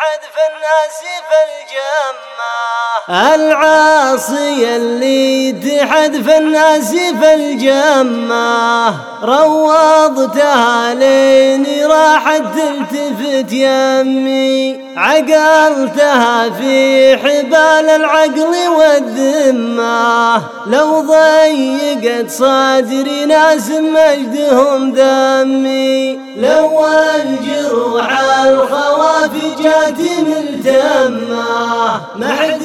حذف الناس في الجمة العاصي اللي تحذف الناس في الجمة روضتها لين راحت تلتفت يمي عقلتها في حبال العقل والذمة. لو ضيقت صدري ناس مجدهم ذمي لو جات ملتمة ما حد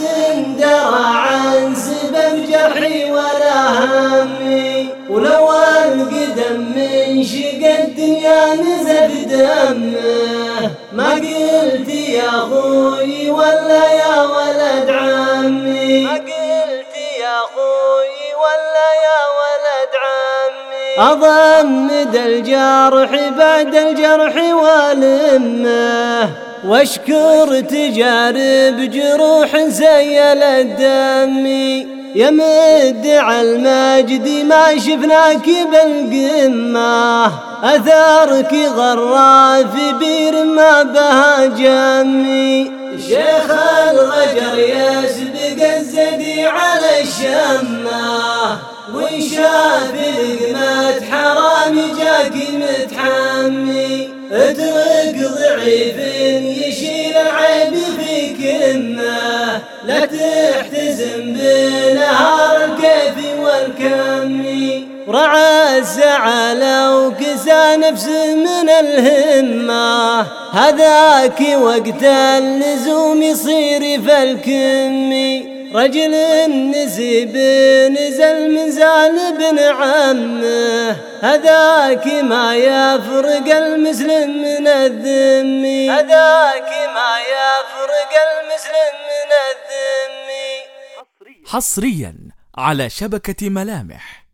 درى عن سبب جرحي ولا همي ولو القدم من شق الدنيا نزف دمه ما قلت يا أخوي ولا يا ولد عمي. ما قلت يا أخوي ولا يا ولد عمي. أضمد الجرح بعد الجرح والمه. واشكر تجارب جروح زيل الدمي. يا مدع المجد ما شفناك بالقمة. أثارك غرا في بير ما بها جمي. شيخ الغجر يسبق الزدي على الشمة. وإن شاف لقمة حرام جاك متحمي. اترك ضعيف يشيل العيب في كمه لا تحتزم بنهار الكيف والكم. رعى الزعل وكسى نفسه من الهمة. هذاك وقت اللزوم يصير في الكم رجل النسيب نزل من زال بن عمه هذاك ما يفرق المسلم من الذم هذاك ما يفرق المسلم من الذم حصريا على شبكة ملامح.